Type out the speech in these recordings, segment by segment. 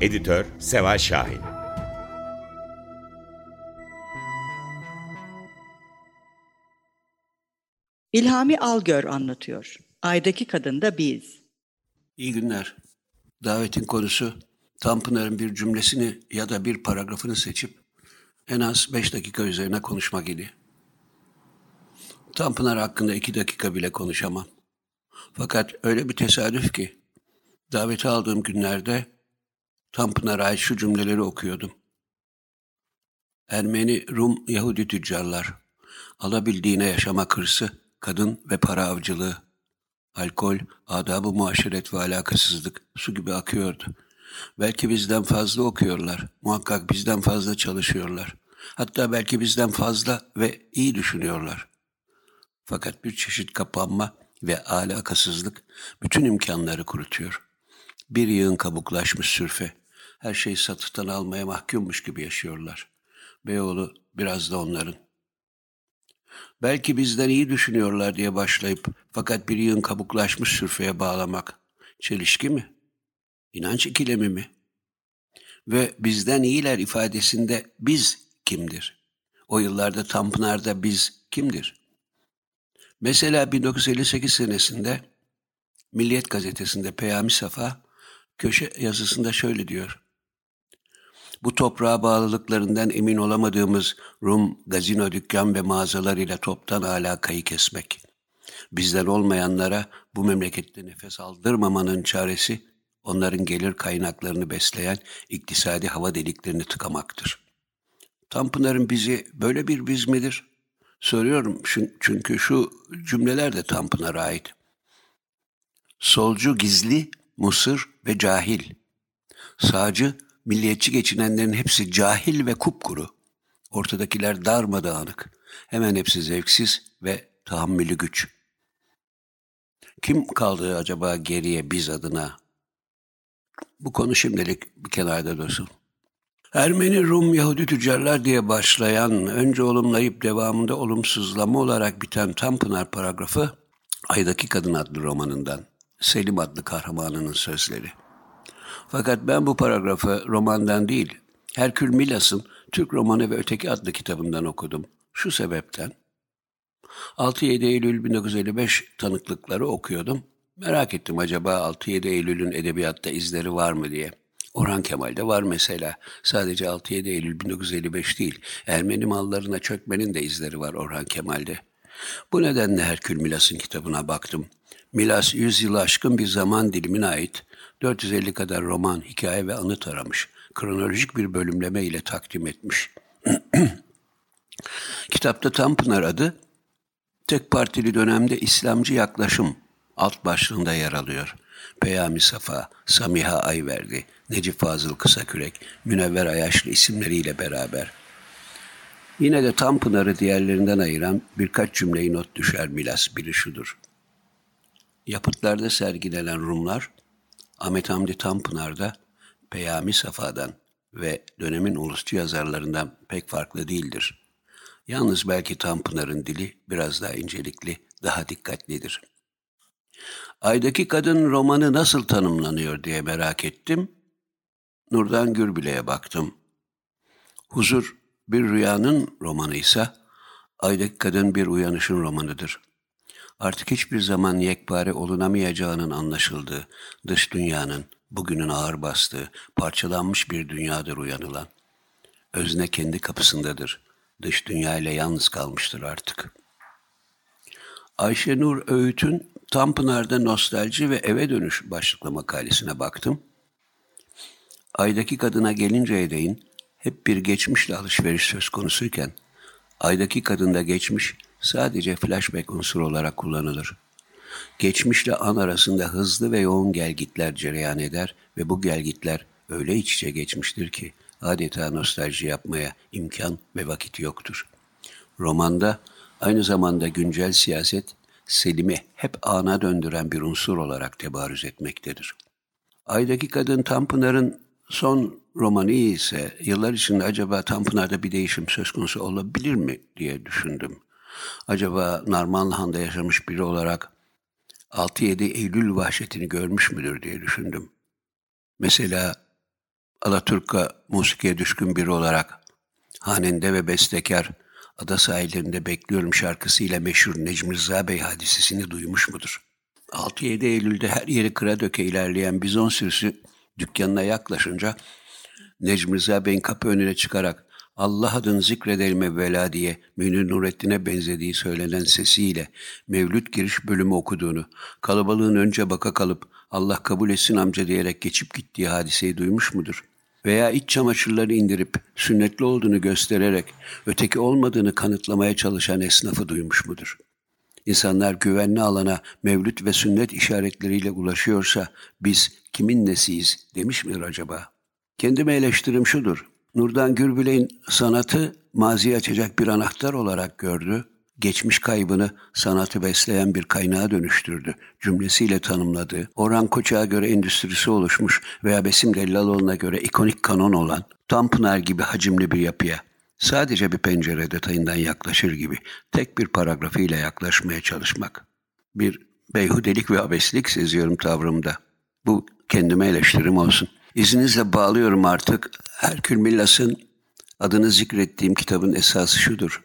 Editör Seval Şahin İlhami Algör anlatıyor. Aydaki kadın da biz. İyi günler. Davetin konusu Tanpınar'ın bir cümlesini ya da bir paragrafını seçip en az beş dakika üzerine konuşmak idi. Tanpınar hakkında iki dakika bile konuşamam. Fakat öyle bir tesadüf ki daveti aldığım günlerde Tanpınar'a ait şu cümleleri okuyordum. Ermeni, Rum, Yahudi tüccarlar, alabildiğine yaşamak hırsı, kadın ve para avcılığı, alkol, adab-ı muaşeret ve alakasızlık su gibi akıyordu. Belki bizden fazla okuyorlar, muhakkak bizden fazla çalışıyorlar. Hatta belki bizden fazla ve iyi düşünüyorlar. Fakat bir çeşit kapanma ve alakasızlık bütün imkanları kurutuyor. Bir yığın kabuklaşmış sürfe, her şeyi satıhtan almaya mahkummuş gibi yaşıyorlar. Beyoğlu biraz da onların. Belki bizden iyi düşünüyorlar diye başlayıp fakat bir yığın kabuklaşmış sürfeye bağlamak çelişki mi? İnanç ikilemi mi? Ve bizden iyiler ifadesinde biz kimdir? O yıllarda Tanpınar'da biz kimdir? Mesela 1958 senesinde Milliyet gazetesinde Peyami Safa köşe yazısında şöyle diyor. Bu toprağa bağlılıklarından emin olamadığımız Rum, gazino, dükkan ve mağazalarıyla toptan alakayı kesmek. Bizden olmayanlara bu memlekette nefes aldırmamanın çaresi onların gelir kaynaklarını besleyen iktisadi hava deliklerini tıkamaktır. Tanpınar'ın bizi böyle bir biz midir? Soruyorum çünkü şu cümleler de Tanpınar'a ait. Solcu gizli, musır ve cahil. Sağcı milliyetçi geçinenlerin hepsi cahil ve kupkuru. Ortadakiler darmadağınık. Hemen hepsi zevksiz ve tahammülü güç. Kim kaldı acaba geriye biz adına? Bu konu şimdilik bir kenarda dursun. Ermeni, Rum, Yahudi tüccarlar diye başlayan, önce olumlayıp devamında olumsuzlama olarak biten Tanpınar paragrafı Aydaki Kadın adlı romanından, Selim adlı kahramanının sözleri. Fakat ben bu paragrafı romandan değil, Herkül Milas'ın Türk Romanı ve Öteki adlı kitabından okudum. Şu sebepten. 6-7 Eylül 1955 tanıklıkları okuyordum. Merak ettim acaba 6-7 Eylül'ün edebiyatta izleri var mı diye. Orhan Kemal'de var mesela. Sadece 6-7 Eylül 1955 değil, Ermeni mallarına çökmenin de izleri var Orhan Kemal'de. Bu nedenle Herkül Milas'ın kitabına baktım. Milas 100 yıl aşkın bir zaman dilimine ait 450 kadar roman, hikaye ve anı taramış. Kronolojik bir bölümleme ile takdim etmiş. Kitapta Tanpınar adı tek partili dönemde İslamcı yaklaşım alt başlığında yer alıyor. Peyami Safa, Samiha Ayverdi, Necip Fazıl Kısakürek, Münevver Ayaşlı isimleriyle beraber. Yine de Tanpınar'ı diğerlerinden ayıran birkaç cümleyi not düşer Milas. Biri şudur. Yapıtlarda sergilenen Rumlar, Ahmet Hamdi Tanpınar'da Peyami Safa'dan ve dönemin ulusçu yazarlarından pek farklı değildir. Yalnız belki Tanpınar'ın dili biraz daha incelikli, daha dikkatlidir. Aydaki Kadın romanı nasıl tanımlanıyor diye merak ettim. Nurdan Gürbile'ye baktım. Huzur bir rüyanın romanıysa, Aydaki Kadın bir uyanışın romanıdır. Artık hiçbir zaman yekpare olunamayacağının anlaşıldığı, dış dünyanın, bugünün ağır bastığı, parçalanmış bir dünyadır uyanılan. Özne kendi kapısındadır. Dış dünya ile yalnız kalmıştır artık. Ayşe Nur Öğüt'ün Tanpınar'da Nostalji ve Eve Dönüş başlıklı makalesine baktım. Aydaki kadına gelinceye değin hep bir geçmişle alışveriş söz konusuyken, aydaki kadında geçmiş sadece flashback unsur olarak kullanılır. Geçmişle an arasında hızlı ve yoğun gelgitler cereyan eder ve bu gelgitler öyle iç içe geçmiştir ki adeta nostalji yapmaya imkan ve vakit yoktur. Romanda aynı zamanda güncel siyaset Selim'i hep ana döndüren bir unsur olarak tebarüz etmektedir. Aydaki Kadın Tanpınar'ın son romanı ise yıllar içinde acaba Tanpınar'da bir değişim söz konusu olabilir mi diye düşündüm. Acaba Narmanlıhan'da yaşamış biri olarak 6-7 Eylül vahşetini görmüş müdür diye düşündüm. Mesela Alaturka musikiye düşkün biri olarak hanende ve bestekar ada sahillerinde bekliyorum şarkısıyla meşhur Necmi Rıza Bey hadisesini duymuş mudur? 6-7 Eylül'de her yeri kıra döke ilerleyen bizon sürüsü dükkanına yaklaşınca Necmi Rıza Bey'in kapı önüne çıkarak Allah adını zikredelim evvela diye Münir Nurettin'e benzediği söylenen sesiyle Mevlüt giriş bölümü okuduğunu, kalabalığın önce baka kalıp Allah kabul etsin amca diyerek geçip gittiği hadiseyi duymuş mudur? Veya iç çamaşırları indirip sünnetli olduğunu göstererek öteki olmadığını kanıtlamaya çalışan esnafı duymuş mudur? İnsanlar güvenli alana mevlüt ve sünnet işaretleriyle ulaşıyorsa biz kimin nesiyiz demiş midir acaba? Kendime eleştirim şudur. Nurdan Gürbilek'in sanatı maziyi açacak bir anahtar olarak gördü. Geçmiş kaybını sanatı besleyen bir kaynağa dönüştürdü. Cümlesiyle tanımladığı, Orhan Koçak'a göre endüstrisi oluşmuş veya Besim Dellaloğlu'na göre ikonik kanon olan Tanpınar gibi hacimli bir yapıya sadece bir pencere detayından yaklaşır gibi tek bir paragrafıyla yaklaşmaya çalışmak. Bir beyhudelik ve abeslik seziyorum tavrımda. Bu kendime eleştirim olsun. İzninizle bağlıyorum artık. Herkül Millas'ın adını zikrettiğim kitabın esası şudur.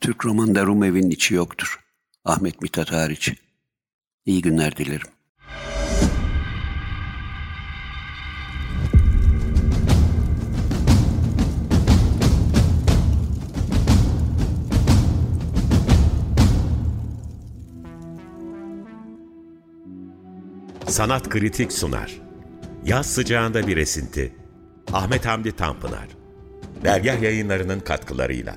Türk romanında Rum evinin içi yoktur. Ahmet Mithat hariç. İyi günler dilerim. Sanat Kritik sunar. Yaz sıcağında bir esinti. Ahmet Hamdi Tanpınar. Dergah yayınlarının katkılarıyla.